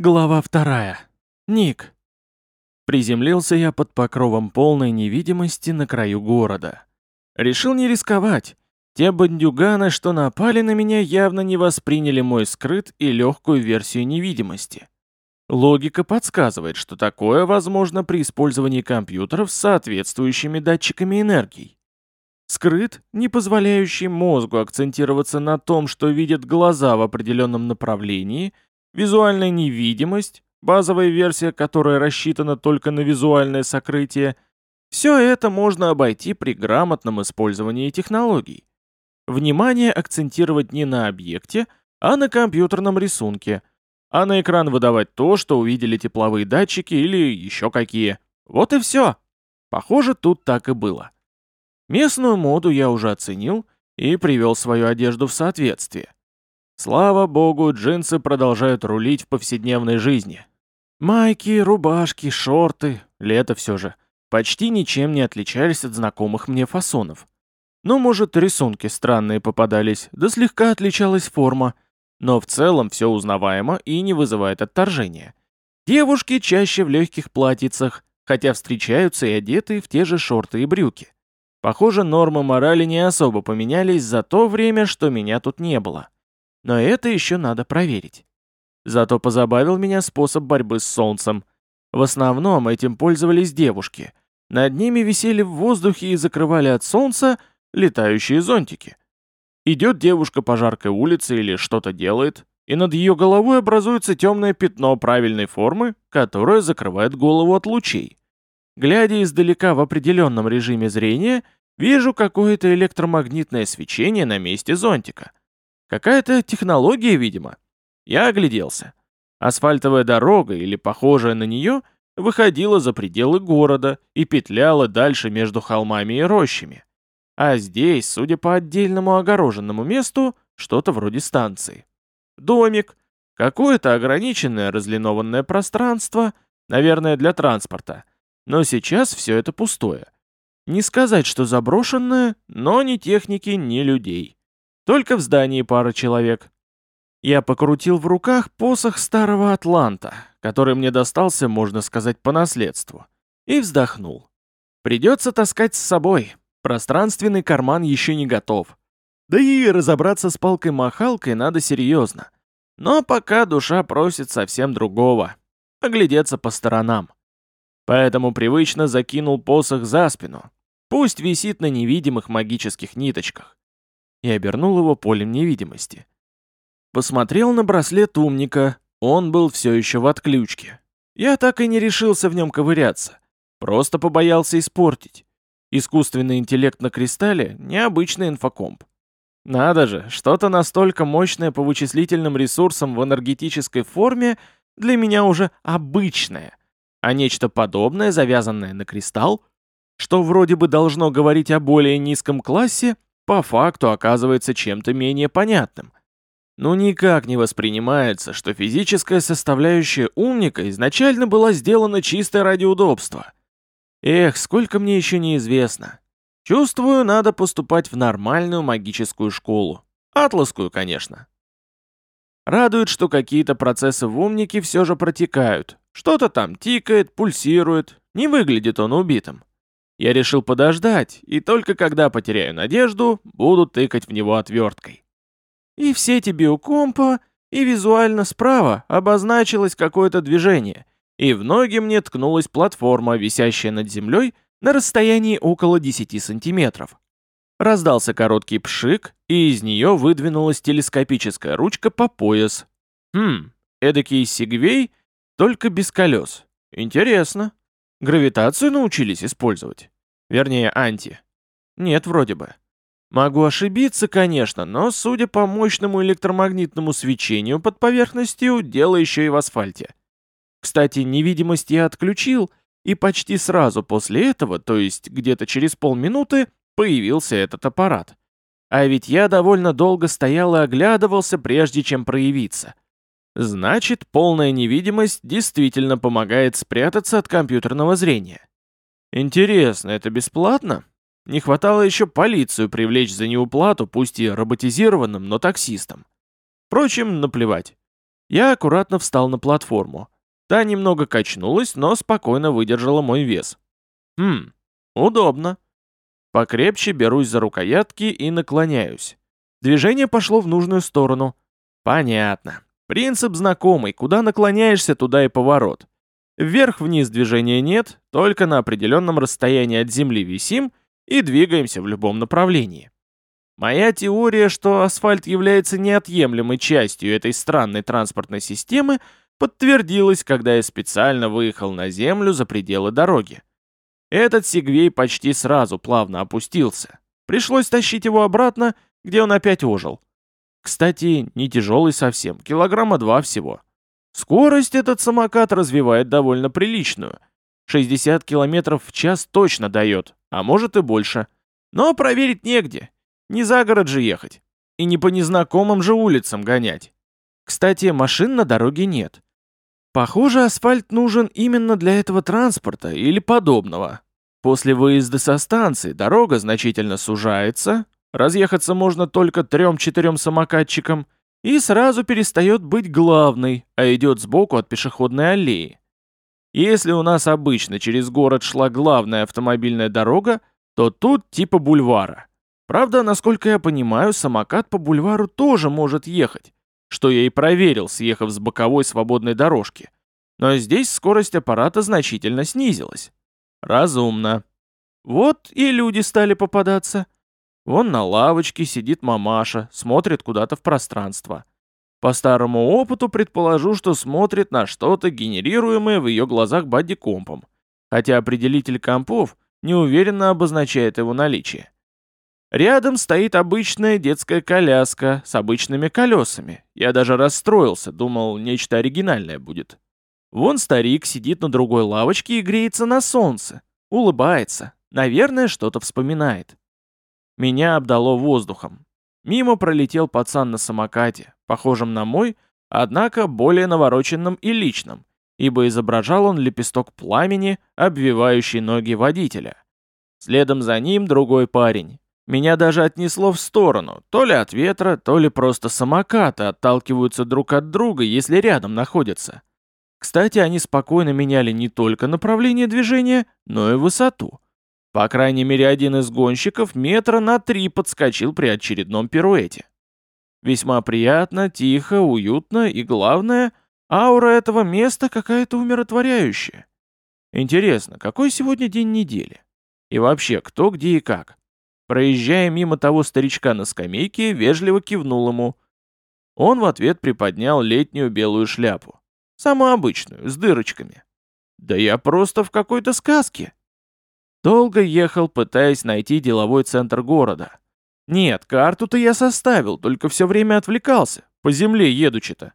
Глава вторая. Ник. Приземлился я под покровом полной невидимости на краю города. Решил не рисковать. Те бандюганы, что напали на меня, явно не восприняли мой скрыт и легкую версию невидимости. Логика подсказывает, что такое возможно при использовании компьютеров с соответствующими датчиками энергии. Скрыт, не позволяющий мозгу акцентироваться на том, что видят глаза в определенном направлении – визуальная невидимость, базовая версия которой рассчитана только на визуальное сокрытие, все это можно обойти при грамотном использовании технологий. Внимание акцентировать не на объекте, а на компьютерном рисунке, а на экран выдавать то, что увидели тепловые датчики или еще какие. Вот и все. Похоже, тут так и было. Местную моду я уже оценил и привел свою одежду в соответствие. Слава богу, джинсы продолжают рулить в повседневной жизни. Майки, рубашки, шорты, лето все же, почти ничем не отличались от знакомых мне фасонов. Ну, может, рисунки странные попадались, да слегка отличалась форма, но в целом все узнаваемо и не вызывает отторжения. Девушки чаще в легких платьицах, хотя встречаются и одетые в те же шорты и брюки. Похоже, нормы морали не особо поменялись за то время, что меня тут не было. Но это еще надо проверить. Зато позабавил меня способ борьбы с солнцем. В основном этим пользовались девушки. Над ними висели в воздухе и закрывали от солнца летающие зонтики. Идет девушка по жаркой улице или что-то делает, и над ее головой образуется темное пятно правильной формы, которое закрывает голову от лучей. Глядя издалека в определенном режиме зрения, вижу какое-то электромагнитное свечение на месте зонтика — Какая-то технология, видимо. Я огляделся. Асфальтовая дорога, или похожая на нее, выходила за пределы города и петляла дальше между холмами и рощами. А здесь, судя по отдельному огороженному месту, что-то вроде станции. Домик, какое-то ограниченное разлинованное пространство, наверное, для транспорта. Но сейчас все это пустое. Не сказать, что заброшенное, но ни техники, ни людей. Только в здании пара человек. Я покрутил в руках посох старого Атланта, который мне достался, можно сказать, по наследству, и вздохнул. Придется таскать с собой. Пространственный карман еще не готов. Да и разобраться с палкой-махалкой надо серьезно. Но пока душа просит совсем другого. Оглядеться по сторонам. Поэтому привычно закинул посох за спину. Пусть висит на невидимых магических ниточках и обернул его полем невидимости. Посмотрел на браслет умника, он был все еще в отключке. Я так и не решился в нем ковыряться, просто побоялся испортить. Искусственный интеллект на кристалле — необычный инфокомп. Надо же, что-то настолько мощное по вычислительным ресурсам в энергетической форме для меня уже обычное, а нечто подобное, завязанное на кристалл, что вроде бы должно говорить о более низком классе, по факту оказывается чем-то менее понятным. Ну никак не воспринимается, что физическая составляющая умника изначально была сделана чисто ради удобства. Эх, сколько мне еще неизвестно. Чувствую, надо поступать в нормальную магическую школу. Атласскую, конечно. Радует, что какие-то процессы в умнике все же протекают. Что-то там тикает, пульсирует. Не выглядит он убитым. Я решил подождать, и только когда потеряю надежду, буду тыкать в него отверткой. И в сети биокомпа, и визуально справа обозначилось какое-то движение, и в ноги мне ткнулась платформа, висящая над землей на расстоянии около 10 сантиметров. Раздался короткий пшик, и из нее выдвинулась телескопическая ручка по пояс. Хм, эдакий сегвей, только без колес. Интересно. Гравитацию научились использовать? Вернее, анти. Нет, вроде бы. Могу ошибиться, конечно, но, судя по мощному электромагнитному свечению под поверхностью, дело еще и в асфальте. Кстати, невидимость я отключил, и почти сразу после этого, то есть где-то через полминуты, появился этот аппарат. А ведь я довольно долго стоял и оглядывался, прежде чем проявиться. Значит, полная невидимость действительно помогает спрятаться от компьютерного зрения. Интересно, это бесплатно? Не хватало еще полицию привлечь за неуплату, пусть и роботизированным, но таксистом. Впрочем, наплевать. Я аккуратно встал на платформу. Та немного качнулась, но спокойно выдержала мой вес. Хм, удобно. Покрепче берусь за рукоятки и наклоняюсь. Движение пошло в нужную сторону. Понятно. Принцип знакомый, куда наклоняешься, туда и поворот. Вверх-вниз движения нет, только на определенном расстоянии от земли висим и двигаемся в любом направлении. Моя теория, что асфальт является неотъемлемой частью этой странной транспортной системы, подтвердилась, когда я специально выехал на землю за пределы дороги. Этот сегвей почти сразу плавно опустился. Пришлось тащить его обратно, где он опять ожил. Кстати, не тяжелый совсем, килограмма два всего. Скорость этот самокат развивает довольно приличную. 60 км в час точно дает, а может и больше. Но проверить негде. Не за город же ехать. И не по незнакомым же улицам гонять. Кстати, машин на дороге нет. Похоже, асфальт нужен именно для этого транспорта или подобного. После выезда со станции дорога значительно сужается, разъехаться можно только трем-четырем самокатчикам, и сразу перестает быть главной, а идет сбоку от пешеходной аллеи. Если у нас обычно через город шла главная автомобильная дорога, то тут типа бульвара. Правда, насколько я понимаю, самокат по бульвару тоже может ехать, что я и проверил, съехав с боковой свободной дорожки. Но здесь скорость аппарата значительно снизилась. Разумно. Вот и люди стали попадаться. Вон на лавочке сидит мамаша, смотрит куда-то в пространство. По старому опыту предположу, что смотрит на что-то, генерируемое в ее глазах бадди-компом, хотя определитель компов неуверенно обозначает его наличие. Рядом стоит обычная детская коляска с обычными колесами. Я даже расстроился, думал, нечто оригинальное будет. Вон старик сидит на другой лавочке и греется на солнце, улыбается, наверное, что-то вспоминает. Меня обдало воздухом. Мимо пролетел пацан на самокате, похожем на мой, однако более навороченным и личным, ибо изображал он лепесток пламени, обвивающий ноги водителя. Следом за ним другой парень. Меня даже отнесло в сторону, то ли от ветра, то ли просто самокаты отталкиваются друг от друга, если рядом находятся. Кстати, они спокойно меняли не только направление движения, но и высоту. По крайней мере, один из гонщиков метра на три подскочил при очередном пируэте. Весьма приятно, тихо, уютно и, главное, аура этого места какая-то умиротворяющая. Интересно, какой сегодня день недели? И вообще, кто, где и как? Проезжая мимо того старичка на скамейке, вежливо кивнул ему. Он в ответ приподнял летнюю белую шляпу. Самую обычную, с дырочками. Да я просто в какой-то сказке. Долго ехал, пытаясь найти деловой центр города. Нет, карту-то я составил, только все время отвлекался, по земле едучи-то.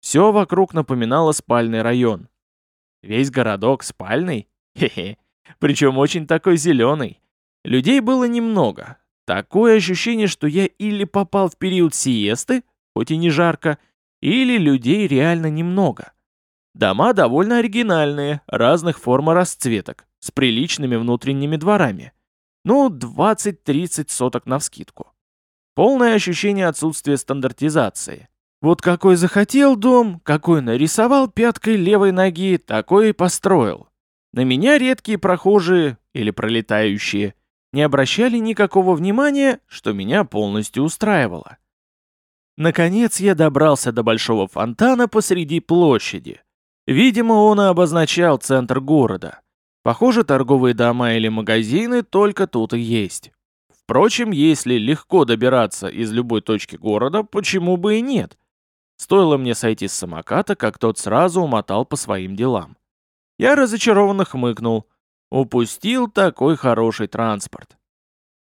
Все вокруг напоминало спальный район. Весь городок спальный? Хе-хе. Причем очень такой зеленый. Людей было немного. Такое ощущение, что я или попал в период сиесты, хоть и не жарко, или людей реально немного. Дома довольно оригинальные, разных форм и расцветок с приличными внутренними дворами. Ну, 20-30 соток навскидку. Полное ощущение отсутствия стандартизации. Вот какой захотел дом, какой нарисовал пяткой левой ноги, такой и построил. На меня редкие прохожие или пролетающие не обращали никакого внимания, что меня полностью устраивало. Наконец я добрался до большого фонтана посреди площади. Видимо, он и обозначал центр города. Похоже, торговые дома или магазины только тут и есть. Впрочем, если легко добираться из любой точки города, почему бы и нет? Стоило мне сойти с самоката, как тот сразу умотал по своим делам. Я разочарованно хмыкнул. Упустил такой хороший транспорт.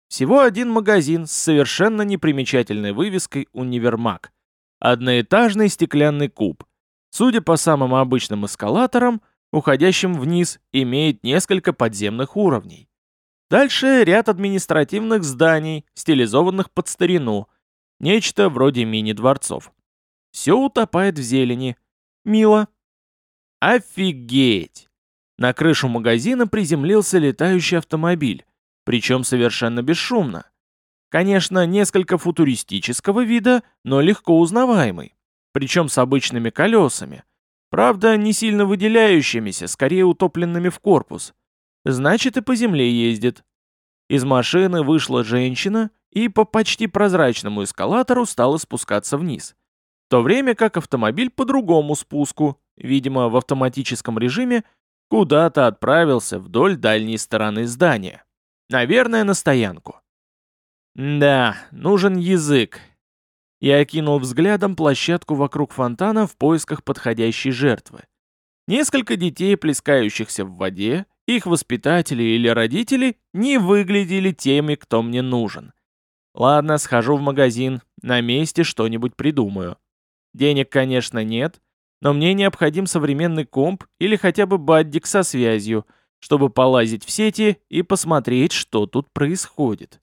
Всего один магазин с совершенно непримечательной вывеской «Универмаг». Одноэтажный стеклянный куб. Судя по самым обычным эскалаторам, уходящим вниз, имеет несколько подземных уровней. Дальше ряд административных зданий, стилизованных под старину, нечто вроде мини-дворцов. Все утопает в зелени. Мило. Офигеть! На крышу магазина приземлился летающий автомобиль, причем совершенно бесшумно. Конечно, несколько футуристического вида, но легко узнаваемый. причем с обычными колесами. Правда, не сильно выделяющимися, скорее утопленными в корпус. Значит, и по земле ездит. Из машины вышла женщина и по почти прозрачному эскалатору стала спускаться вниз. В то время как автомобиль по другому спуску, видимо, в автоматическом режиме, куда-то отправился вдоль дальней стороны здания. Наверное, на стоянку. Да, нужен язык. Я окинул взглядом площадку вокруг фонтана в поисках подходящей жертвы. Несколько детей, плескающихся в воде, их воспитатели или родители не выглядели теми, кто мне нужен. Ладно, схожу в магазин, на месте что-нибудь придумаю. Денег, конечно, нет, но мне необходим современный комп или хотя бы баддик со связью, чтобы полазить в сети и посмотреть, что тут происходит.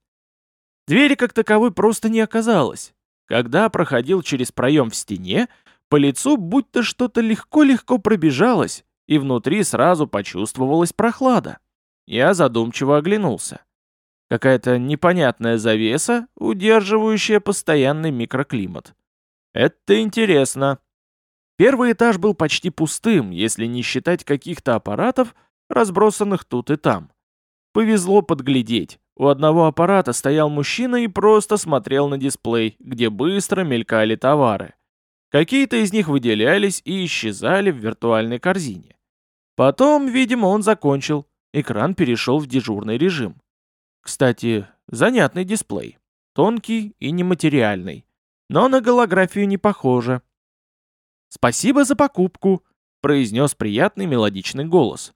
Двери как таковой просто не оказалось. Когда проходил через проем в стене, по лицу будто что-то легко-легко пробежалось, и внутри сразу почувствовалась прохлада. Я задумчиво оглянулся. Какая-то непонятная завеса, удерживающая постоянный микроклимат. Это интересно. Первый этаж был почти пустым, если не считать каких-то аппаратов, разбросанных тут и там. Повезло подглядеть. У одного аппарата стоял мужчина и просто смотрел на дисплей, где быстро мелькали товары. Какие-то из них выделялись и исчезали в виртуальной корзине. Потом, видимо, он закончил. Экран перешел в дежурный режим. Кстати, занятный дисплей. Тонкий и нематериальный. Но на голографию не похоже. «Спасибо за покупку», — произнес приятный мелодичный голос.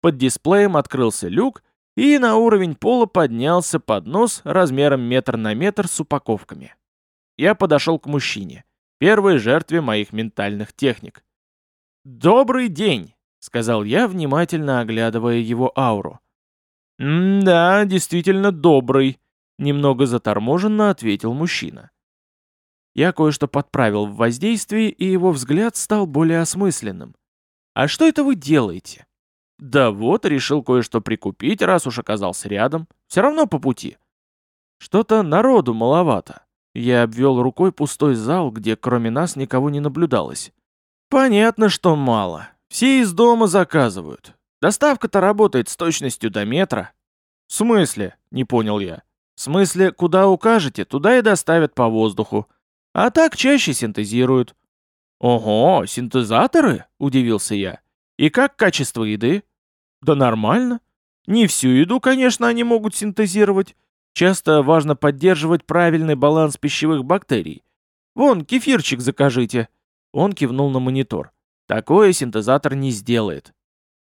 Под дисплеем открылся люк, и на уровень пола поднялся поднос размером метр на метр с упаковками. Я подошел к мужчине, первой жертве моих ментальных техник. «Добрый день!» — сказал я, внимательно оглядывая его ауру. «Да, действительно добрый», — немного заторможенно ответил мужчина. Я кое-что подправил в воздействии, и его взгляд стал более осмысленным. «А что это вы делаете?» «Да вот, решил кое-что прикупить, раз уж оказался рядом. Все равно по пути». «Что-то народу маловато». Я обвел рукой пустой зал, где кроме нас никого не наблюдалось. «Понятно, что мало. Все из дома заказывают. Доставка-то работает с точностью до метра. В смысле? Не понял я. В смысле, куда укажете, туда и доставят по воздуху. А так чаще синтезируют. Ого, синтезаторы? Удивился я. И как качество еды? Да нормально. Не всю еду, конечно, они могут синтезировать. Часто важно поддерживать правильный баланс пищевых бактерий. Вон, кефирчик закажите. Он кивнул на монитор. Такое синтезатор не сделает.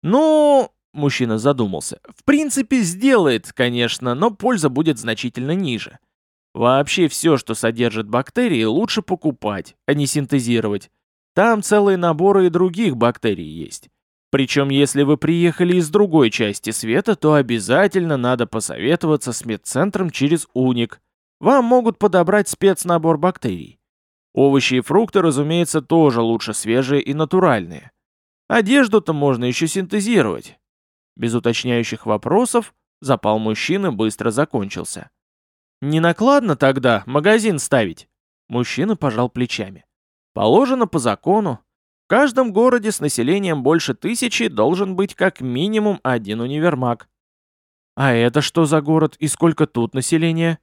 Ну, мужчина задумался. В принципе, сделает, конечно, но польза будет значительно ниже. Вообще все, что содержит бактерии, лучше покупать, а не синтезировать. Там целые наборы и других бактерий есть. Причем, если вы приехали из другой части света, то обязательно надо посоветоваться с медцентром через Уник. Вам могут подобрать спецнабор бактерий. Овощи и фрукты, разумеется, тоже лучше свежие и натуральные. Одежду-то можно еще синтезировать. Без уточняющих вопросов запал мужчины быстро закончился. «Не накладно тогда магазин ставить?» Мужчина пожал плечами. «Положено по закону. В каждом городе с населением больше тысячи должен быть как минимум один универмаг». «А это что за город и сколько тут населения?»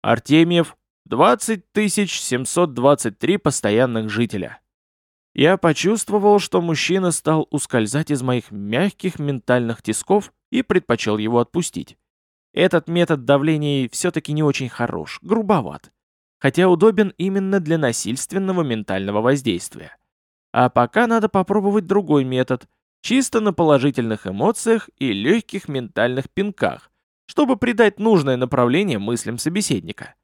«Артемьев, 20 723 постоянных жителя. Я почувствовал, что мужчина стал ускользать из моих мягких ментальных тисков и предпочел его отпустить. Этот метод давления все-таки не очень хорош, грубоват. Хотя удобен именно для насильственного ментального воздействия. А пока надо попробовать другой метод, чисто на положительных эмоциях и легких ментальных пинках, чтобы придать нужное направление мыслям собеседника.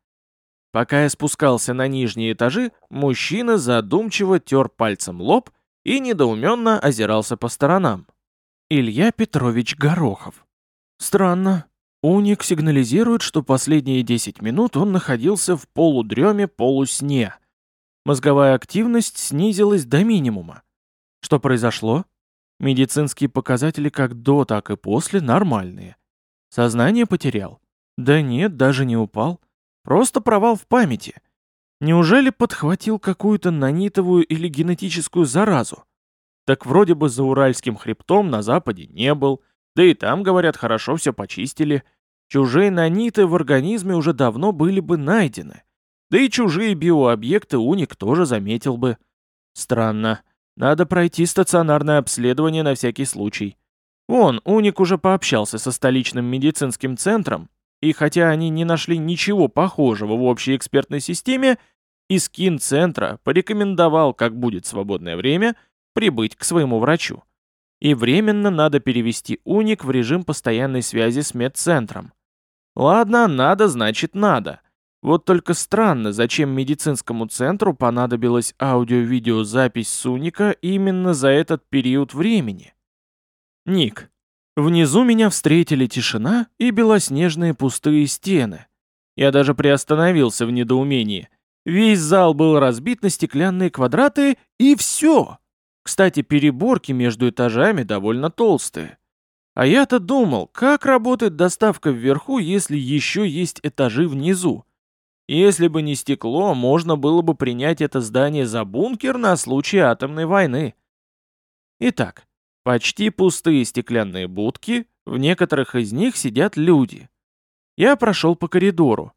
Пока я спускался на нижние этажи, мужчина задумчиво тер пальцем лоб и недоуменно озирался по сторонам. Илья Петрович Горохов. Странно. Уник сигнализирует, что последние 10 минут он находился в полудреме-полусне. Мозговая активность снизилась до минимума. Что произошло? Медицинские показатели как до, так и после нормальные. Сознание потерял? Да нет, даже не упал. Просто провал в памяти. Неужели подхватил какую-то нанитовую или генетическую заразу? Так вроде бы за Уральским хребтом на западе не был, да и там, говорят, хорошо все почистили. Чужие наниты в организме уже давно были бы найдены. Да и чужие биообъекты уник тоже заметил бы. Странно. Надо пройти стационарное обследование на всякий случай. Вон, Уник уже пообщался со столичным медицинским центром, и хотя они не нашли ничего похожего в общей экспертной системе, Искин центра порекомендовал, как будет свободное время, прибыть к своему врачу. И временно надо перевести Уник в режим постоянной связи с медцентром. Ладно, надо, значит надо. Вот только странно, зачем медицинскому центру понадобилась аудио-видеозапись с Уника именно за этот период времени. Ник. Внизу меня встретили тишина и белоснежные пустые стены. Я даже приостановился в недоумении. Весь зал был разбит на стеклянные квадраты, и все. Кстати, переборки между этажами довольно толстые. А я-то думал, как работает доставка вверху, если еще есть этажи внизу. Если бы не стекло, можно было бы принять это здание за бункер на случай атомной войны. Итак, почти пустые стеклянные будки, в некоторых из них сидят люди. Я прошел по коридору.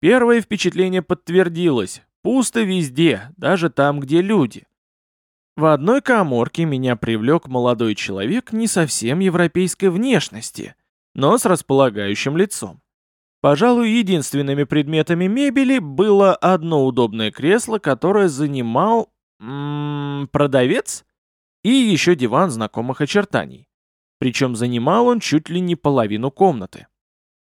Первое впечатление подтвердилось. Пусто везде, даже там, где люди. В одной коморке меня привлек молодой человек не совсем европейской внешности, но с располагающим лицом. Пожалуй, единственными предметами мебели было одно удобное кресло, которое занимал... М продавец? И еще диван знакомых очертаний. Причем занимал он чуть ли не половину комнаты.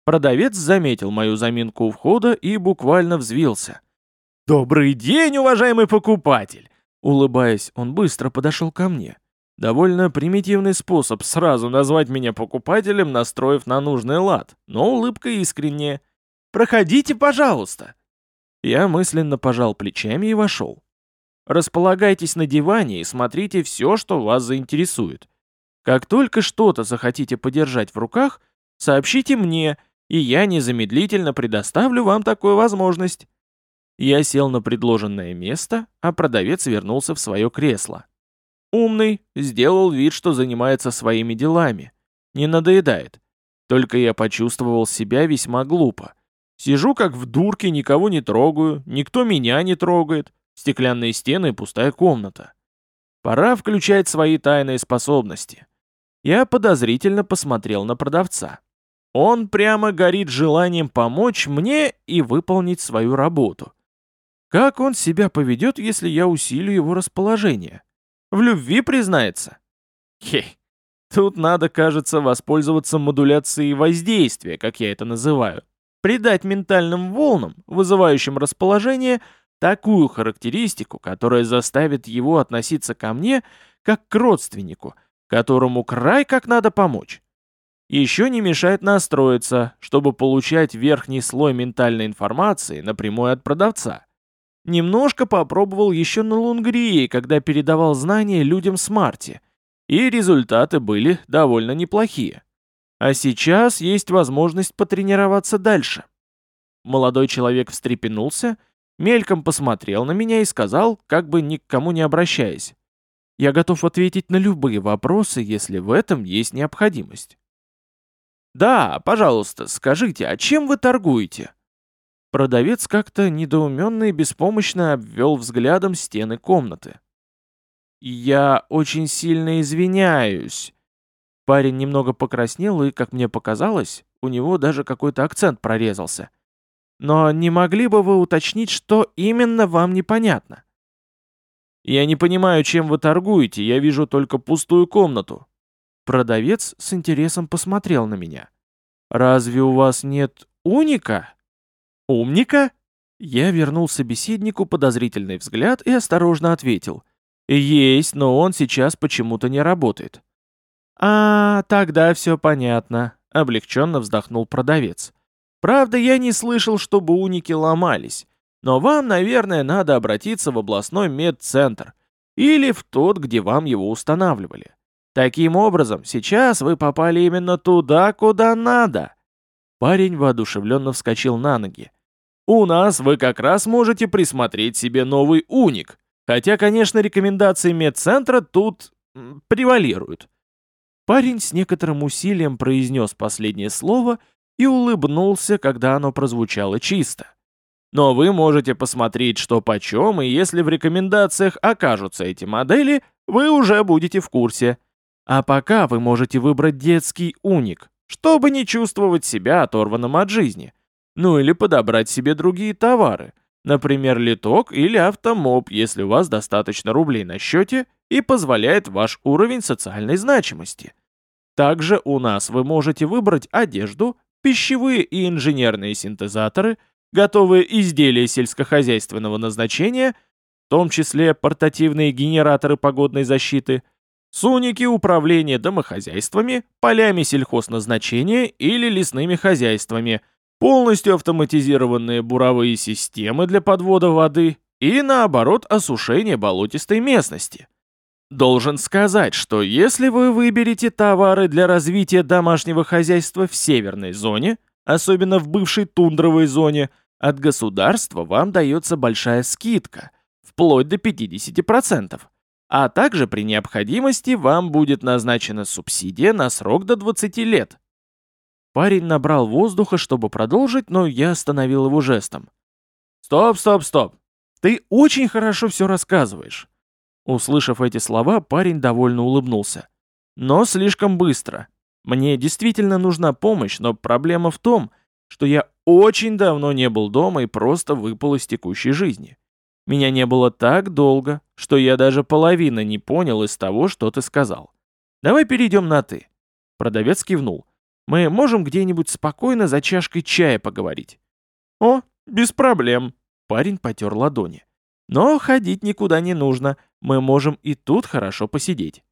Продавец заметил мою заминку у входа и буквально взвился. «Добрый день, уважаемый покупатель!» Улыбаясь, он быстро подошел ко мне. Довольно примитивный способ сразу назвать меня покупателем, настроив на нужный лад, но улыбка искренняя. «Проходите, пожалуйста!» Я мысленно пожал плечами и вошел. Располагайтесь на диване и смотрите все, что вас заинтересует. Как только что-то захотите подержать в руках, сообщите мне, и я незамедлительно предоставлю вам такую возможность. Я сел на предложенное место, а продавец вернулся в свое кресло. Умный, сделал вид, что занимается своими делами. Не надоедает. Только я почувствовал себя весьма глупо. Сижу как в дурке, никого не трогаю, никто меня не трогает. Стеклянные стены и пустая комната. Пора включать свои тайные способности. Я подозрительно посмотрел на продавца. Он прямо горит желанием помочь мне и выполнить свою работу. Как он себя поведет, если я усилю его расположение? В любви признается? Хе, тут надо, кажется, воспользоваться модуляцией воздействия, как я это называю. Придать ментальным волнам, вызывающим расположение, такую характеристику, которая заставит его относиться ко мне как к родственнику, которому край как надо помочь. Еще не мешает настроиться, чтобы получать верхний слой ментальной информации напрямую от продавца. Немножко попробовал еще на Лунгрии, когда передавал знания людям с Марти. И результаты были довольно неплохие. А сейчас есть возможность потренироваться дальше. Молодой человек встрепенулся, мельком посмотрел на меня и сказал, как бы ни к кому не обращаясь. Я готов ответить на любые вопросы, если в этом есть необходимость. «Да, пожалуйста, скажите, а чем вы торгуете?» Продавец как-то недоуменно и беспомощно обвел взглядом стены комнаты. «Я очень сильно извиняюсь». Парень немного покраснел, и, как мне показалось, у него даже какой-то акцент прорезался. «Но не могли бы вы уточнить, что именно вам непонятно?» «Я не понимаю, чем вы торгуете, я вижу только пустую комнату». Продавец с интересом посмотрел на меня. «Разве у вас нет уника?» «Умника?» Я вернул собеседнику подозрительный взгляд и осторожно ответил. «Есть, но он сейчас почему-то не работает». «А, тогда все понятно», — облегченно вздохнул продавец. «Правда, я не слышал, чтобы уники ломались, но вам, наверное, надо обратиться в областной медцентр или в тот, где вам его устанавливали. Таким образом, сейчас вы попали именно туда, куда надо». Парень воодушевленно вскочил на ноги. У нас вы как раз можете присмотреть себе новый уник. Хотя, конечно, рекомендации медцентра тут превалируют. Парень с некоторым усилием произнес последнее слово и улыбнулся, когда оно прозвучало чисто. Но вы можете посмотреть, что почем, и если в рекомендациях окажутся эти модели, вы уже будете в курсе. А пока вы можете выбрать детский уник, чтобы не чувствовать себя оторванным от жизни. Ну или подобрать себе другие товары, например, литок или автомоб, если у вас достаточно рублей на счете и позволяет ваш уровень социальной значимости. Также у нас вы можете выбрать одежду, пищевые и инженерные синтезаторы – готовые изделия сельскохозяйственного назначения, в том числе портативные генераторы погодной защиты, суники управления домохозяйствами, полями сельхозназначения или лесными хозяйствами, полностью автоматизированные буровые системы для подвода воды и, наоборот, осушение болотистой местности. Должен сказать, что если вы выберете товары для развития домашнего хозяйства в северной зоне – особенно в бывшей тундровой зоне, от государства вам дается большая скидка, вплоть до 50%. А также при необходимости вам будет назначена субсидия на срок до 20 лет. Парень набрал воздуха, чтобы продолжить, но я остановил его жестом. «Стоп, стоп, стоп! Ты очень хорошо все рассказываешь!» Услышав эти слова, парень довольно улыбнулся. «Но слишком быстро. Мне действительно нужна помощь, но проблема в том, что я очень давно не был дома и просто выпал из текущей жизни. Меня не было так долго, что я даже половины не понял из того, что ты сказал. Давай перейдем на «ты». Продавец кивнул. Мы можем где-нибудь спокойно за чашкой чая поговорить. О, без проблем. Парень потер ладони. Но ходить никуда не нужно, мы можем и тут хорошо посидеть.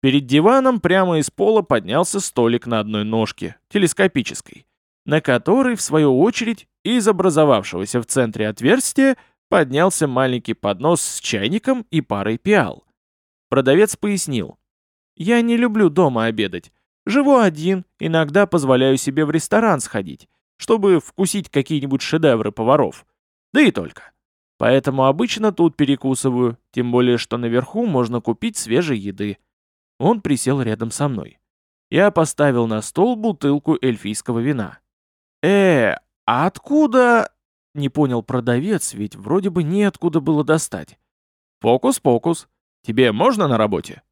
Перед диваном прямо из пола поднялся столик на одной ножке, телескопической, на который, в свою очередь, из образовавшегося в центре отверстия поднялся маленький поднос с чайником и парой пиал. Продавец пояснил. «Я не люблю дома обедать. Живу один, иногда позволяю себе в ресторан сходить, чтобы вкусить какие-нибудь шедевры поваров. Да и только. Поэтому обычно тут перекусываю, тем более что наверху можно купить свежей еды. Он присел рядом со мной. Я поставил на стол бутылку эльфийского вина. «Э, а откуда...» Не понял продавец, ведь вроде бы неоткуда было достать. «Фокус-покус. Тебе можно на работе?»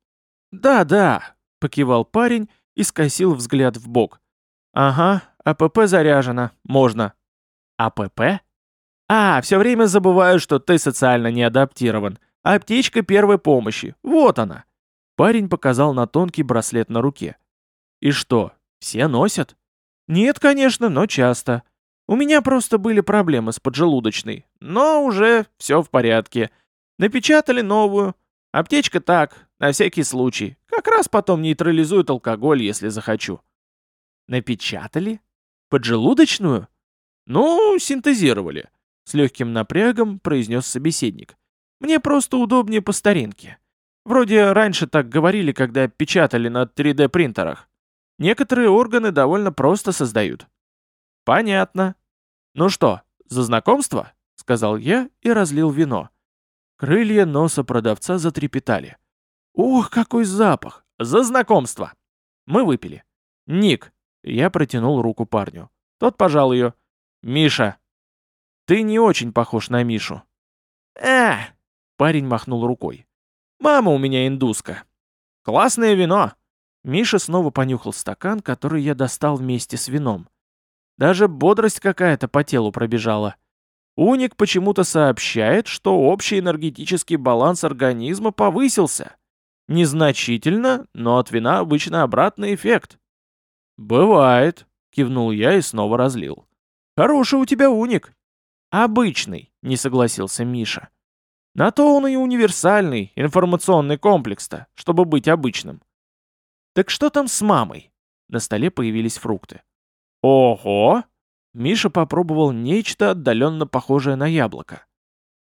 «Да, да», — покивал парень и скосил взгляд в бок. «Ага, АПП заряжено. Можно». «АПП?» «А, все время забываю, что ты социально не адаптирован. Аптечка первой помощи. Вот она». Парень показал на тонкий браслет на руке. «И что, все носят?» «Нет, конечно, но часто. У меня просто были проблемы с поджелудочной, но уже все в порядке. Напечатали новую. Аптечка так, на всякий случай. Как раз потом нейтрализует алкоголь, если захочу». «Напечатали? Поджелудочную?» «Ну, синтезировали», — с легким напрягом произнес собеседник. «Мне просто удобнее по старинке. Вроде раньше так говорили, когда печатали на 3D-принтерах. Некоторые органы довольно просто создают. Понятно. Ну что, за знакомство? Сказал я и разлил вино. Крылья носа продавца затрепетали. Ух, какой запах! За знакомство! Мы выпили. Ник. Я протянул руку парню. Тот пожал ее. Миша. Ты не очень похож на Мишу. Эх! Парень махнул рукой. Мама у меня индуска. Классное вино. Миша снова понюхал стакан, который я достал вместе с вином. Даже бодрость какая-то по телу пробежала. Уник почему-то сообщает, что общий энергетический баланс организма повысился. Незначительно, но от вина обычно обратный эффект. «Бывает», — кивнул я и снова разлил. «Хороший у тебя уник». «Обычный», — не согласился Миша. На то он и универсальный информационный комплекс-то, чтобы быть обычным. Так что там с мамой? На столе появились фрукты. Ого! Миша попробовал нечто отдаленно похожее на яблоко.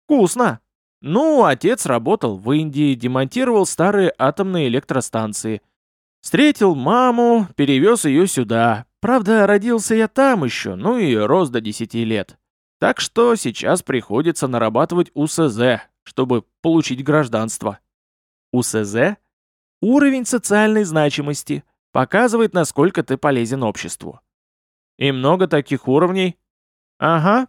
Вкусно! Ну, отец работал в Индии, демонтировал старые атомные электростанции. Встретил маму, перевез ее сюда. Правда, родился я там еще, ну и рос до десяти лет. Так что сейчас приходится нарабатывать УСЗ, чтобы получить гражданство. УСЗ – уровень социальной значимости, показывает, насколько ты полезен обществу. И много таких уровней? Ага.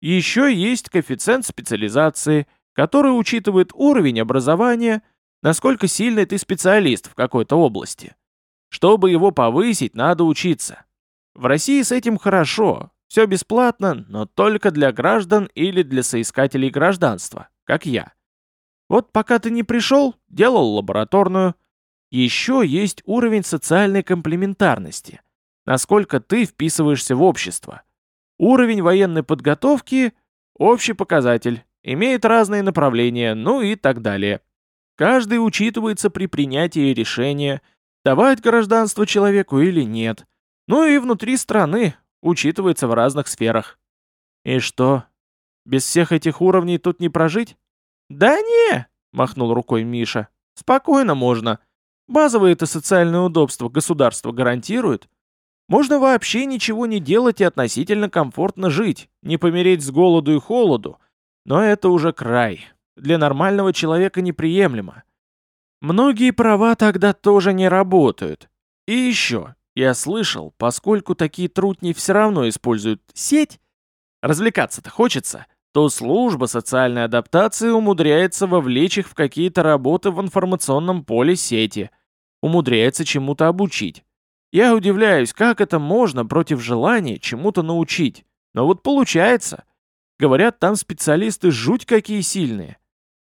Еще есть коэффициент специализации, который учитывает уровень образования, насколько сильный ты специалист в какой-то области. Чтобы его повысить, надо учиться. В России с этим хорошо, все бесплатно, но только для граждан или для соискателей гражданства, как я. Вот пока ты не пришел, делал лабораторную. Еще есть уровень социальной комплементарности. Насколько ты вписываешься в общество. Уровень военной подготовки – общий показатель, имеет разные направления, ну и так далее. Каждый учитывается при принятии решения, давать гражданство человеку или нет. Ну и внутри страны учитывается в разных сферах. И что, без всех этих уровней тут не прожить? Да не, махнул рукой Миша. Спокойно можно. Базовые это социальные удобства государство гарантирует. Можно вообще ничего не делать и относительно комфортно жить, не помереть с голоду и холоду. Но это уже край. Для нормального человека неприемлемо. Многие права тогда тоже не работают. И еще, я слышал, поскольку такие трутни все равно используют сеть, развлекаться-то хочется, то служба социальной адаптации умудряется вовлечь их в какие-то работы в информационном поле сети, умудряется чему-то обучить. Я удивляюсь, как это можно против желания чему-то научить. Но вот получается. Говорят, там специалисты жуть какие сильные.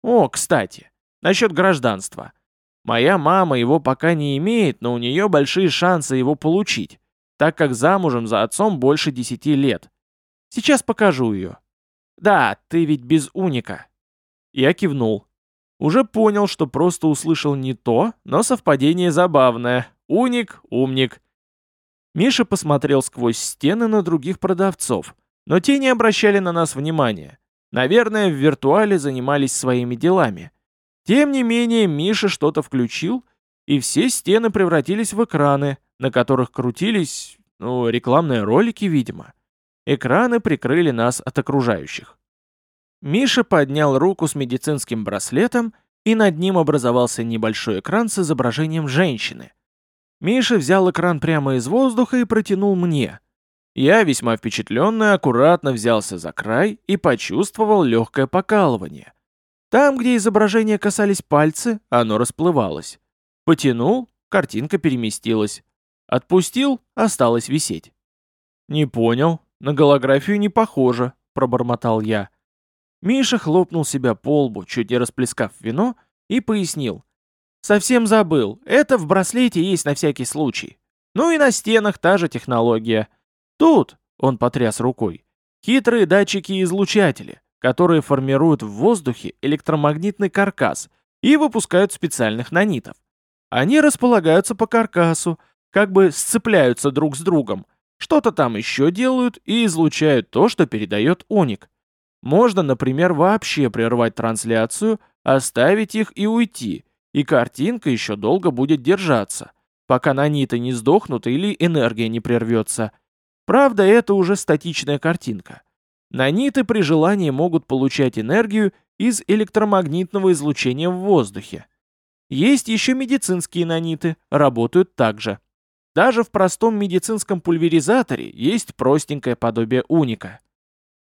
О, кстати, насчет гражданства. Моя мама его пока не имеет, но у нее большие шансы его получить, так как замужем за отцом больше десяти лет. Сейчас покажу ее. Да, ты ведь без уника. Я кивнул. Уже понял, что просто услышал не то, но совпадение забавное. Уник, умник. Миша посмотрел сквозь стены на других продавцов, но те не обращали на нас внимания. Наверное, в виртуале занимались своими делами. Тем не менее, Миша что-то включил, и все стены превратились в экраны, на которых крутились, ну, рекламные ролики, видимо. Экраны прикрыли нас от окружающих. Миша поднял руку с медицинским браслетом, и над ним образовался небольшой экран с изображением женщины. Миша взял экран прямо из воздуха и протянул мне. Я, весьма впечатленный, аккуратно взялся за край и почувствовал легкое покалывание. Там, где изображения касались пальцы, оно расплывалось. Потянул, картинка переместилась. Отпустил, осталось висеть. «Не понял, на голографию не похоже», — пробормотал я. Миша хлопнул себя по лбу, чуть не расплескав вино, и пояснил. «Совсем забыл, это в браслете есть на всякий случай. Ну и на стенах та же технология. Тут, — он потряс рукой, — хитрые датчики и излучатели которые формируют в воздухе электромагнитный каркас и выпускают специальных нанитов. Они располагаются по каркасу, как бы сцепляются друг с другом, что-то там еще делают и излучают то, что передает оник. Можно, например, вообще прервать трансляцию, оставить их и уйти, и картинка еще долго будет держаться, пока наниты не сдохнут или энергия не прервется. Правда, это уже статичная картинка. Наниты при желании могут получать энергию из электромагнитного излучения в воздухе. Есть еще медицинские наниты, работают так же. Даже в простом медицинском пульверизаторе есть простенькое подобие уника.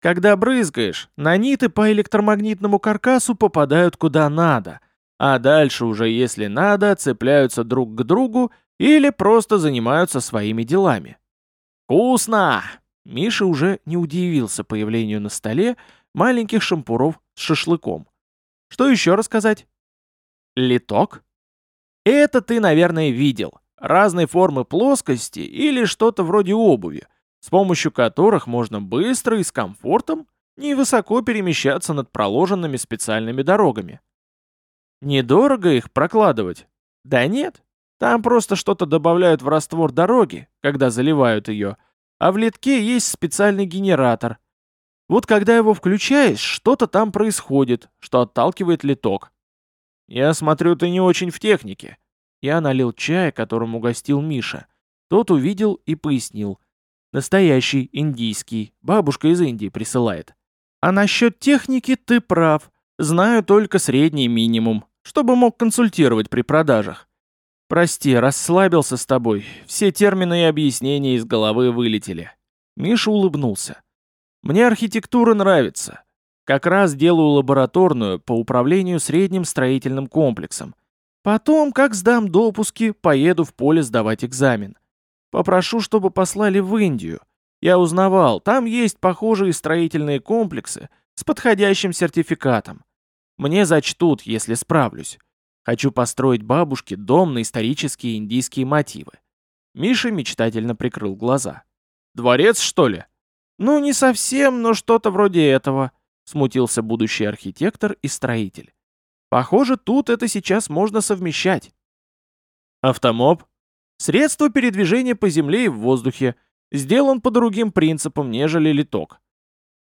Когда брызгаешь, наниты по электромагнитному каркасу попадают куда надо, а дальше уже, если надо, цепляются друг к другу или просто занимаются своими делами. «Вкусно!» Миша уже не удивился появлению на столе маленьких шампуров с шашлыком. Что еще рассказать? Литок? Это ты, наверное, видел. Разные формы плоскости или что-то вроде обуви, с помощью которых можно быстро и с комфортом невысоко перемещаться над проложенными специальными дорогами. Недорого их прокладывать? Да нет, там просто что-то добавляют в раствор дороги, когда заливают ее, а в литке есть специальный генератор. Вот когда его включаешь, что-то там происходит, что отталкивает литок. Я смотрю, ты не очень в технике. Я налил чая, которым угостил Миша. Тот увидел и пояснил. Настоящий, индийский. Бабушка из Индии присылает. А насчет техники ты прав. Знаю только средний минимум, чтобы мог консультировать при продажах. Прости, расслабился с тобой. Все термины и объяснения из головы вылетели. Миша улыбнулся. Мне архитектура нравится. Как раз делаю лабораторную по управлению средним строительным комплексом. Потом, как сдам допуски, поеду в поле сдавать экзамен. Попрошу, чтобы послали в Индию. Я узнавал, там есть похожие строительные комплексы с подходящим сертификатом. Мне зачтут, если справлюсь. Хочу построить бабушке дом на исторические индийские мотивы. Миша мечтательно прикрыл глаза. «Дворец, что ли?» «Ну, не совсем, но что-то вроде этого», — смутился будущий архитектор и строитель. «Похоже, тут это сейчас можно совмещать». Автомоб. Средство передвижения по земле и в воздухе. Сделан по другим принципам, нежели литок.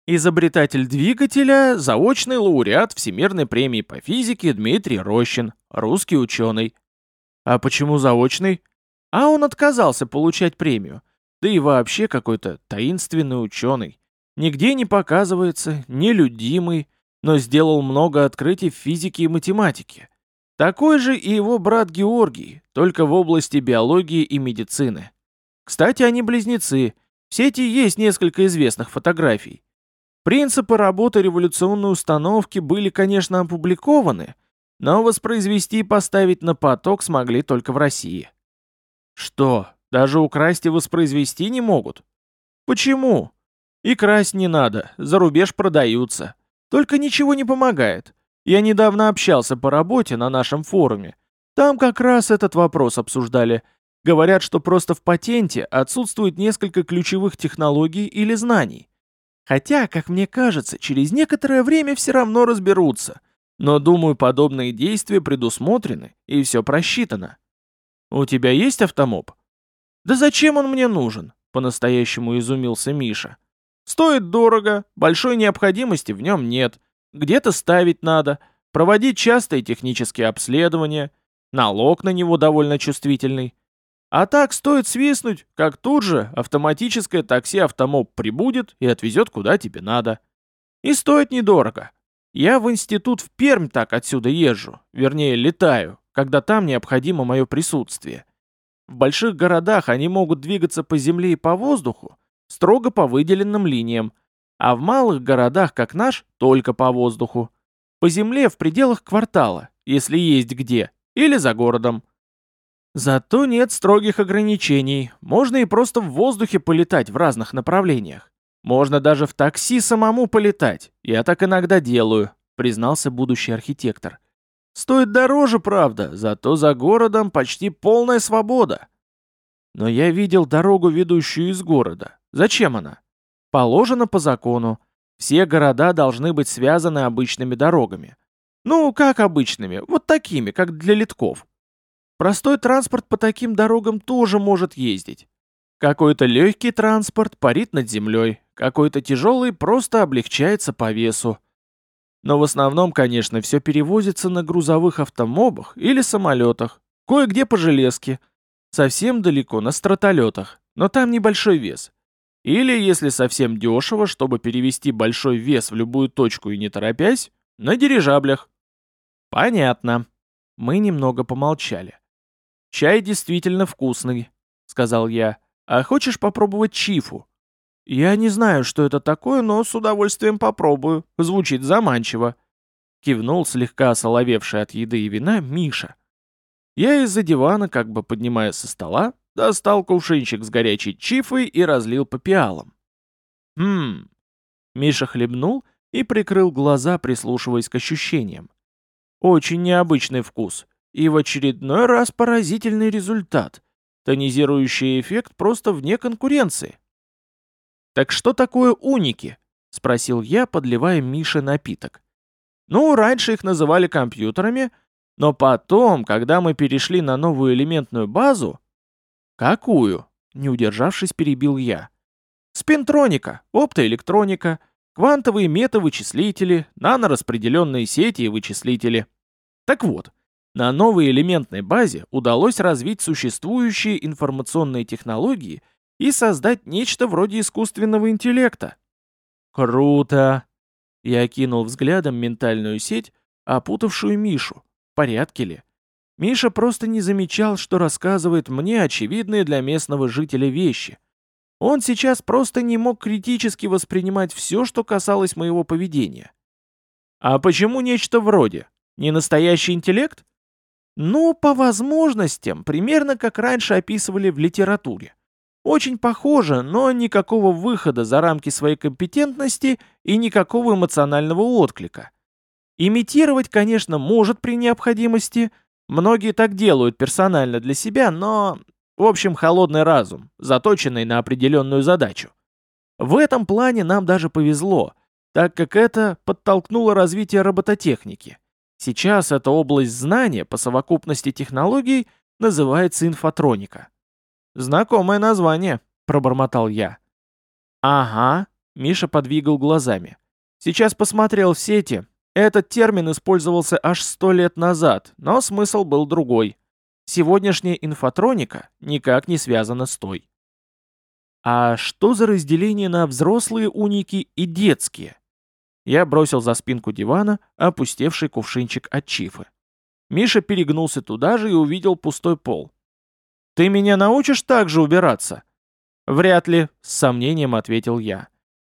Изобретатель двигателя – заочный лауреат Всемирной премии по физике Дмитрий Рощин, русский ученый. А почему заочный? А он отказался получать премию. Да и вообще какой-то таинственный ученый. Нигде не показывается, нелюдимый, но сделал много открытий в физике и математике. Такой же и его брат Георгий, только в области биологии и медицины. Кстати, они близнецы. В сети есть несколько известных фотографий. Принципы работы революционной установки были, конечно, опубликованы, но воспроизвести и поставить на поток смогли только в России. Что, даже украсть и воспроизвести не могут? Почему? И красть не надо, за рубеж продаются. Только ничего не помогает. Я недавно общался по работе на нашем форуме. Там как раз этот вопрос обсуждали. Говорят, что просто в патенте отсутствует несколько ключевых технологий или знаний. Хотя, как мне кажется, через некоторое время все равно разберутся. Но, думаю, подобные действия предусмотрены и все просчитано. У тебя есть автомоб? Да зачем он мне нужен? По-настоящему изумился Миша. Стоит дорого, большой необходимости в нем нет. Где-то ставить надо, проводить частые технические обследования. Налог на него довольно чувствительный. А так стоит свистнуть, как тут же автоматическое такси-автомоб прибудет и отвезет куда тебе надо. И стоит недорого. Я в институт в Пермь так отсюда езжу, вернее летаю, когда там необходимо мое присутствие. В больших городах они могут двигаться по земле и по воздуху, строго по выделенным линиям, а в малых городах, как наш, только по воздуху. По земле в пределах квартала, если есть где, или за городом. Зато нет строгих ограничений, можно и просто в воздухе полетать в разных направлениях. Можно даже в такси самому полетать, я так иногда делаю, признался будущий архитектор. Стоит дороже, правда, зато за городом почти полная свобода. Но я видел дорогу, ведущую из города. Зачем она? Положено по закону. Все города должны быть связаны обычными дорогами. Ну, как обычными, вот такими, как для литков. Простой транспорт по таким дорогам тоже может ездить. Какой-то легкий транспорт парит над землей, какой-то тяжелый просто облегчается по весу. Но в основном, конечно, все перевозится на грузовых автомобах или самолетах, кое-где по железке, совсем далеко на стратолетах, но там небольшой вес. Или, если совсем дешево, чтобы перевести большой вес в любую точку и не торопясь, на дирижаблях. Понятно. Мы немного помолчали. «Чай действительно вкусный», — сказал я. «А хочешь попробовать чифу?» «Я не знаю, что это такое, но с удовольствием попробую. Звучит заманчиво», — кивнул слегка осоловевший от еды и вина Миша. Я из-за дивана, как бы поднимаясь со стола, достал кувшинчик с горячей чифой и разлил по пиалам. «Хм...» Миша хлебнул и прикрыл глаза, прислушиваясь к ощущениям. «Очень необычный вкус. И в очередной раз поразительный результат. Тонизирующий эффект просто вне конкуренции. «Так что такое уники?» — спросил я, подливая Мише напиток. «Ну, раньше их называли компьютерами, но потом, когда мы перешли на новую элементную базу...» «Какую?» — не удержавшись, перебил я. «Спинтроника, оптоэлектроника, квантовые метавычислители, нанораспределенные сети и вычислители. Так вот, на новой элементной базе удалось развить существующие информационные технологии и создать нечто вроде искусственного интеллекта. Круто! Я окинул взглядом ментальную сеть, опутавшую Мишу. В порядке ли? Миша просто не замечал, что рассказывает мне очевидные для местного жителя вещи. Он сейчас просто не мог критически воспринимать все, что касалось моего поведения. А почему нечто вроде? Не настоящий интеллект? Ну, по возможностям, примерно как раньше описывали в литературе. Очень похоже, но никакого выхода за рамки своей компетентности и никакого эмоционального отклика. Имитировать, конечно, может при необходимости. Многие так делают персонально для себя, но... В общем, холодный разум, заточенный на определенную задачу. В этом плане нам даже повезло, так как это подтолкнуло развитие робототехники. Сейчас эта область знания по совокупности технологий называется инфотроника. «Знакомое название», — пробормотал я. «Ага», — Миша подвигал глазами. «Сейчас посмотрел в сети. Этот термин использовался аж сто лет назад, но смысл был другой. Сегодняшняя инфотроника никак не связана с той». «А что за разделение на взрослые уники и детские?» Я бросил за спинку дивана опустевший кувшинчик от чифы. Миша перегнулся туда же и увидел пустой пол. «Ты меня научишь так же убираться?» «Вряд ли», — с сомнением ответил я.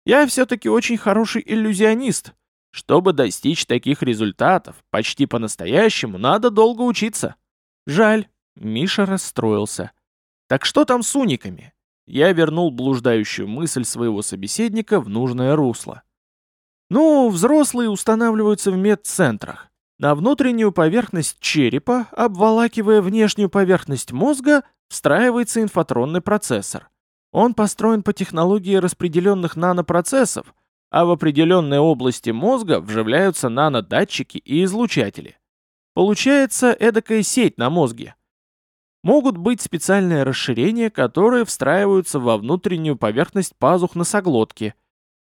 «Я все-таки очень хороший иллюзионист. Чтобы достичь таких результатов, почти по-настоящему, надо долго учиться». «Жаль», — Миша расстроился. «Так что там с униками?» Я вернул блуждающую мысль своего собеседника в нужное русло. Ну, взрослые устанавливаются в медцентрах. На внутреннюю поверхность черепа, обволакивая внешнюю поверхность мозга, встраивается инфотронный процессор. Он построен по технологии распределенных нанопроцессов, а в определенные области мозга вживляются нанодатчики и излучатели. Получается эдакая сеть на мозге. Могут быть специальные расширения, которые встраиваются во внутреннюю поверхность пазух носоглотки –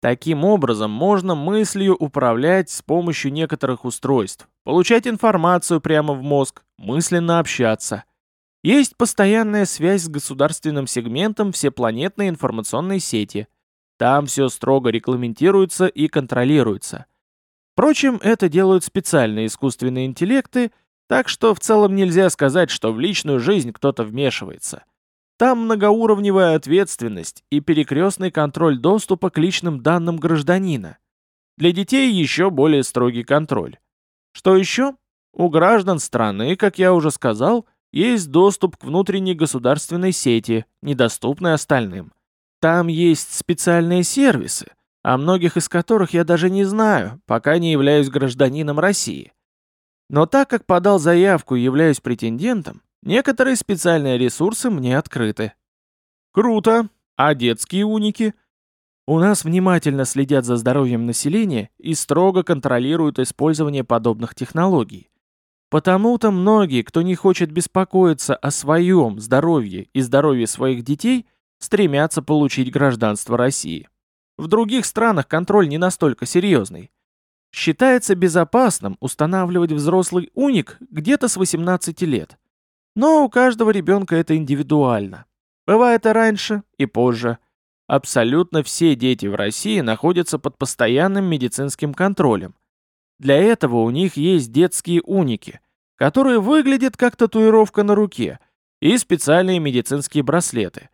Таким образом, можно мыслью управлять с помощью некоторых устройств, получать информацию прямо в мозг, мысленно общаться. Есть постоянная связь с государственным сегментом всепланетной информационной сети. Там все строго регламентируется и контролируется. Впрочем, это делают специальные искусственные интеллекты, так что в целом нельзя сказать, что в личную жизнь кто-то вмешивается. Там многоуровневая ответственность и перекрестный контроль доступа к личным данным гражданина. Для детей еще более строгий контроль. Что еще? У граждан страны, как я уже сказал, есть доступ к внутренней государственной сети, недоступной остальным. Там есть специальные сервисы, о многих из которых я даже не знаю, пока не являюсь гражданином России. Но так как подал заявку и являюсь претендентом, Некоторые специальные ресурсы мне открыты. Круто. А детские уники? У нас внимательно следят за здоровьем населения и строго контролируют использование подобных технологий. Потому-то многие, кто не хочет беспокоиться о своем здоровье и здоровье своих детей, стремятся получить гражданство России. В других странах контроль не настолько серьезный. Считается безопасным устанавливать взрослый уник где-то с 18 лет. Но у каждого ребенка это индивидуально. Бывает и раньше, и позже. Абсолютно все дети в России находятся под постоянным медицинским контролем. Для этого у них есть детские уники, которые выглядят как татуировка на руке, и специальные медицинские браслеты.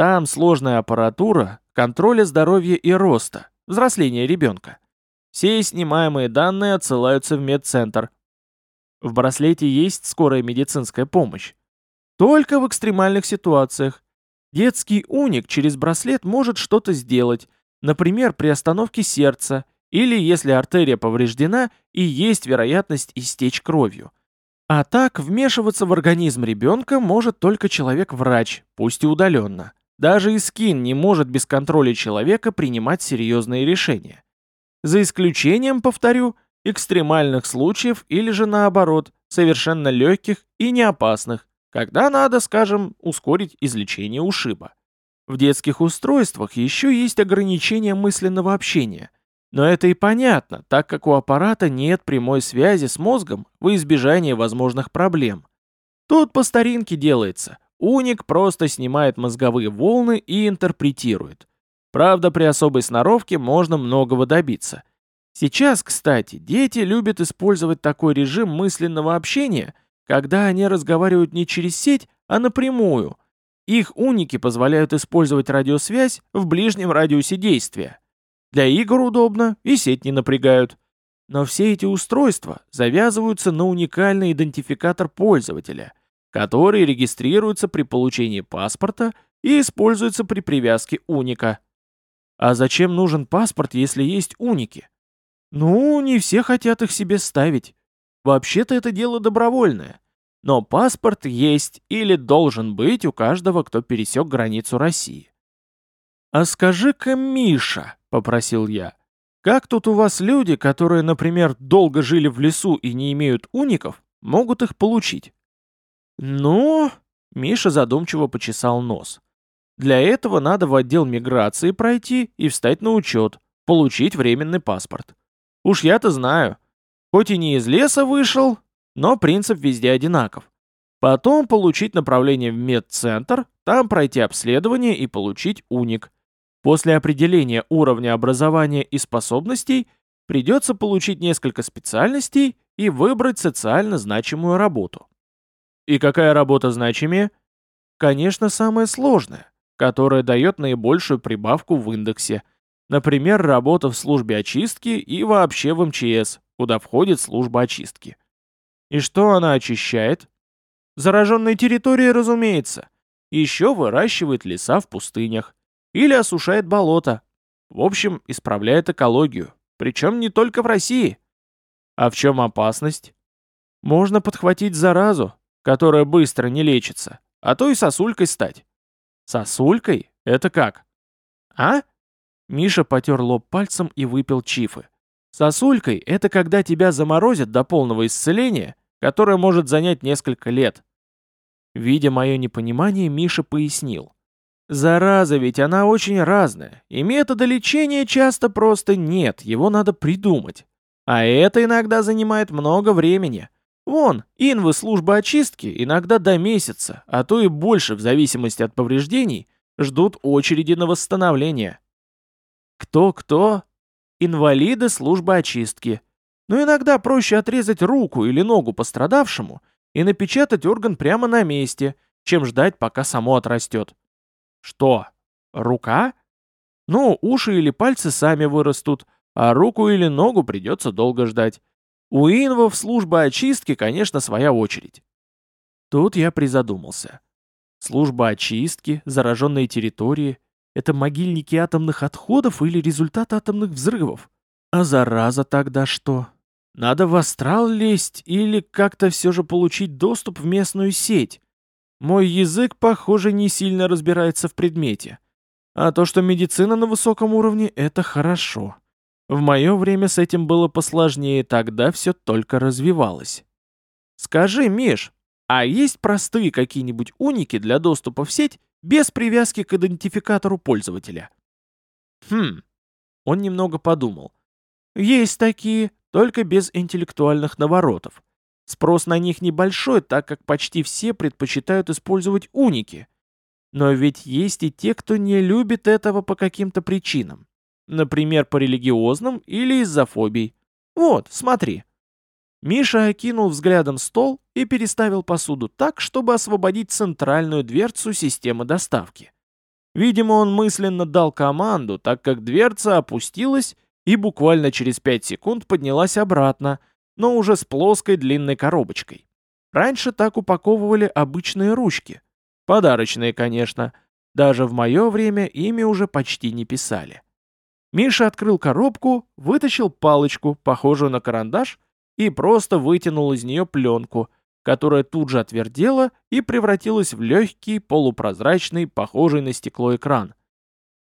Там сложная аппаратура контроля здоровья и роста, взросления ребенка. Все снимаемые данные отсылаются в медцентр, в браслете есть скорая медицинская помощь. Только в экстремальных ситуациях. Детский уник через браслет может что-то сделать, например, при остановке сердца или если артерия повреждена и есть вероятность истечь кровью. А так вмешиваться в организм ребенка может только человек-врач, пусть и удаленно. Даже Искин не может без контроля человека принимать серьезные решения. За исключением, повторю, экстремальных случаев или же наоборот, совершенно легких и неопасных, когда надо, скажем, ускорить излечение ушиба. В детских устройствах еще есть ограничения мысленного общения. Но это и понятно, так как у аппарата нет прямой связи с мозгом во избежание возможных проблем. Тут по старинке делается. Уник просто снимает мозговые волны и интерпретирует. Правда, при особой сноровке можно многого добиться. Сейчас, кстати, дети любят использовать такой режим мысленного общения, когда они разговаривают не через сеть, а напрямую. Их уники позволяют использовать радиосвязь в ближнем радиусе действия. Для игр удобно и сеть не напрягают. Но все эти устройства завязываются на уникальный идентификатор пользователя, который регистрируется при получении паспорта и используется при привязке уника. А зачем нужен паспорт, если есть уники? Ну, не все хотят их себе ставить. Вообще-то это дело добровольное. Но паспорт есть или должен быть у каждого, кто пересек границу России. «А скажи-ка, Миша», — попросил я, как тут у вас люди, которые, например, долго жили в лесу и не имеют уников, могут их получить? Ну, Миша задумчиво почесал нос. Для этого надо в отдел миграции пройти и встать на учет, получить временный паспорт. Уж я-то знаю. Хоть и не из леса вышел, но принцип везде одинаков. Потом получить направление в медцентр, там пройти обследование и получить уник. После определения уровня образования и способностей придется получить несколько специальностей и выбрать социально значимую работу. И какая работа значимее? Конечно, самая сложная, которая дает наибольшую прибавку в индексе. Например, работа в службе очистки и вообще в МЧС, куда входит служба очистки. И что она очищает? Зараженные территории, разумеется. Еще выращивает леса в пустынях. Или осушает болото. В общем, исправляет экологию. Причем не только в России. А в чем опасность? Можно подхватить заразу, которая быстро не лечится, а то и сосулькой стать. Сосулькой? Это как? А? Миша потер лоб пальцем и выпил чифы. Сосулькой — это когда тебя заморозят до полного исцеления, которое может занять несколько лет. Видя мое непонимание, Миша пояснил. Зараза ведь она очень разная, и метода лечения часто просто нет, его надо придумать. А это иногда занимает много времени. Вон, инвы службы очистки иногда до месяца, а то и больше в зависимости от повреждений, ждут очереди на восстановление. Кто-кто? Инвалиды службы очистки. Но иногда проще отрезать руку или ногу пострадавшему и напечатать орган прямо на месте, чем ждать, пока само отрастет. Что? Рука? Ну, уши или пальцы сами вырастут, а руку или ногу придется долго ждать. У инвов служба очистки, конечно, своя очередь. Тут я призадумался. Служба очистки, зараженные территории — это могильники атомных отходов или результат атомных взрывов? А зараза тогда что? Надо в астрал лезть или как-то все же получить доступ в местную сеть? Мой язык, похоже, не сильно разбирается в предмете. А то, что медицина на высоком уровне, это хорошо. В мое время с этим было посложнее, тогда все только развивалось. Скажи, Миш, а есть простые какие-нибудь уники для доступа в сеть без привязки к идентификатору пользователя? Хм, он немного подумал. Есть такие, только без интеллектуальных наворотов. Спрос на них небольшой, так как почти все предпочитают использовать уники. Но ведь есть и те, кто не любит этого по каким-то причинам. Например, по религиозным или из-за фобий. Вот, смотри. Миша окинул взглядом стол и переставил посуду так, чтобы освободить центральную дверцу системы доставки. Видимо, он мысленно дал команду, так как дверца опустилась и буквально через 5 секунд поднялась обратно, но уже с плоской длинной коробочкой. Раньше так упаковывали обычные ручки. Подарочные, конечно. Даже в мое время ими уже почти не писали. Миша открыл коробку, вытащил палочку, похожую на карандаш, и просто вытянул из нее пленку, которая тут же отвердела и превратилась в легкий, полупрозрачный, похожий на стекло экран.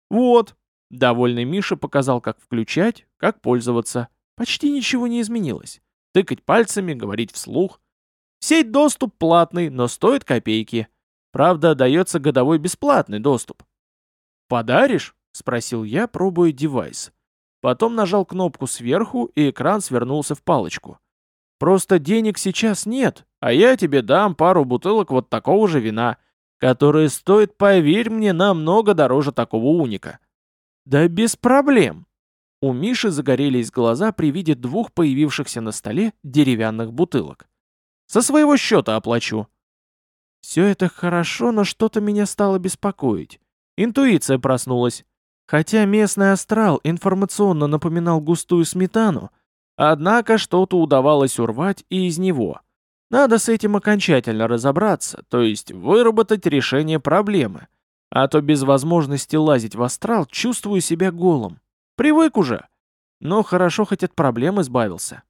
«Вот», — довольный Миша показал, как включать, как пользоваться. Почти ничего не изменилось тыкать пальцами, говорить вслух. Сеть доступ платный, но стоит копейки. Правда, дается годовой бесплатный доступ. «Подаришь?» — спросил я, пробуя девайс. Потом нажал кнопку сверху, и экран свернулся в палочку. «Просто денег сейчас нет, а я тебе дам пару бутылок вот такого же вина. которые стоят, поверь мне, намного дороже такого уника. Да без проблем. У Миши загорелись глаза при виде двух появившихся на столе деревянных бутылок. Со своего счета оплачу. Все это хорошо, но что-то меня стало беспокоить. Интуиция проснулась. Хотя местный астрал информационно напоминал густую сметану, однако что-то удавалось урвать и из него. Надо с этим окончательно разобраться, то есть выработать решение проблемы. А то без возможности лазить в астрал чувствую себя голым. Привык уже. Но хорошо хоть от проблем избавился.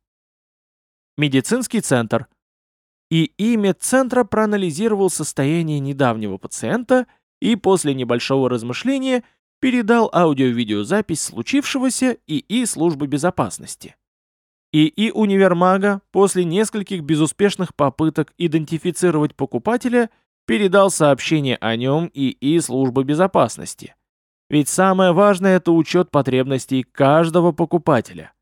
Медицинский центр. И имя центра проанализировал состояние недавнего пациента и после небольшого размышления передал аудио-видеозапись случившегося ИИ службы безопасности. ИИ универмага после нескольких безуспешных попыток идентифицировать покупателя передал сообщение о нем ИИ службы безопасности. Ведь самое важное – это учет потребностей каждого покупателя.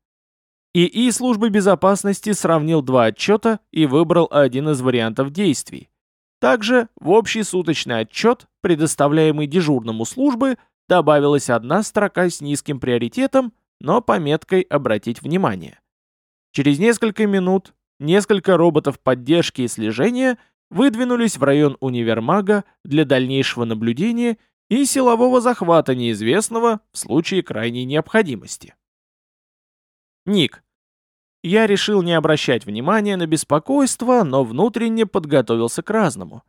ИИ службы безопасности сравнил два отчета и выбрал один из вариантов действий. Также в общий суточный отчет, предоставляемый дежурному службы, добавилась одна строка с низким приоритетом, но пометкой «Обратить внимание». Через несколько минут несколько роботов поддержки и слежения выдвинулись в район универмага для дальнейшего наблюдения и силового захвата неизвестного в случае крайней необходимости. Ник. Я решил не обращать внимания на беспокойство, но внутренне подготовился к разному.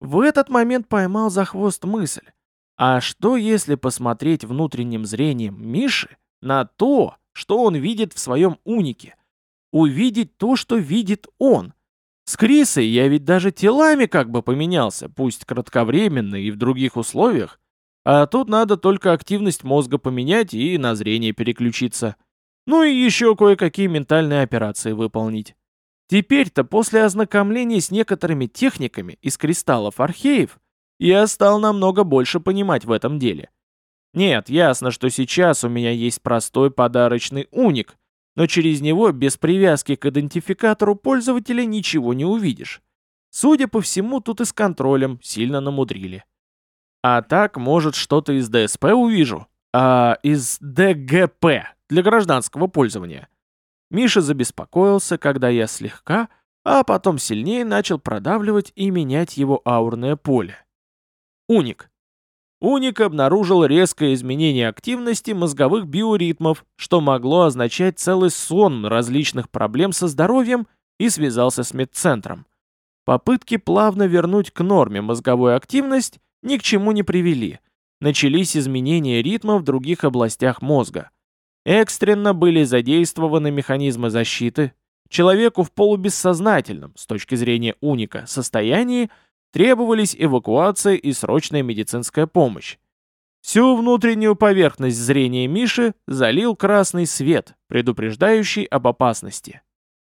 В этот момент поймал за хвост мысль. А что если посмотреть внутренним зрением Миши на то, что он видит в своем унике? Увидеть то, что видит он. С Крисой я ведь даже телами как бы поменялся, пусть кратковременно и в других условиях, а тут надо только активность мозга поменять и на зрение переключиться. Ну и еще кое-какие ментальные операции выполнить. Теперь-то после ознакомления с некоторыми техниками из кристаллов археев я стал намного больше понимать в этом деле. Нет, ясно, что сейчас у меня есть простой подарочный уник, но через него без привязки к идентификатору пользователя ничего не увидишь. Судя по всему, тут и с контролем сильно намудрили. А так, может, что-то из ДСП увижу. А из ДГП для гражданского пользования. Миша забеспокоился, когда я слегка, а потом сильнее начал продавливать и менять его аурное поле. Уник. Уник обнаружил резкое изменение активности мозговых биоритмов, что могло означать целый сон различных проблем со здоровьем и связался с медцентром. Попытки плавно вернуть к норме мозговую активность ни к чему не привели. Начались изменения ритма в других областях мозга. Экстренно были задействованы механизмы защиты. Человеку в полубессознательном, с точки зрения уника, состоянии требовались эвакуация и срочная медицинская помощь. Всю внутреннюю поверхность зрения Миши залил красный свет, предупреждающий об опасности.